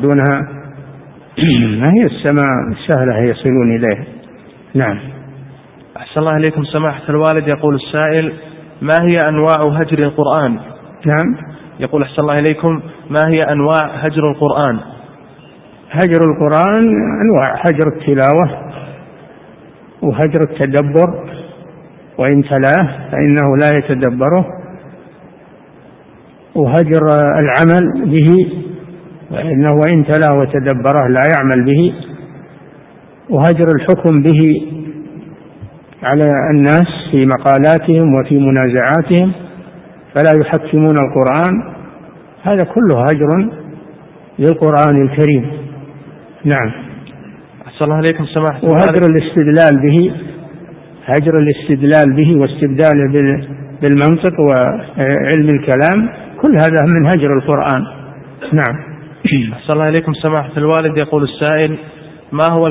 دونها. ما هي السماء؟ سهلة يصلون إليها. نعم. أحسن الله إليكم. سماحة الوالد يقول السائل ما هي أنواع هجر القرآن؟ نعم. يقول أحسن الله إليكم ما هي أنواع هجر القرآن؟ هجر القرآن أنواع. هجر التلاوة وهجر التدبر وإن تلاه فإنه لا يتدبره. وهجر العمل به فإنه وإن تلاه وتدبره لا يعمل به وهجر الحكم به على الناس في مقالاتهم وفي منازعاتهم فلا يحكمون القرآن. هذا كله هجر للقرآن الكريم. نعم. أحسن الله عليكم سماحة وهجر الاستدلال به هجر الاستدلال به واستبداله بالمنطق وعلم الكلام كل هذا من هجر القرآن. نعم. أحسن الله إليكم سماحة الوالد يقول السائل ما هو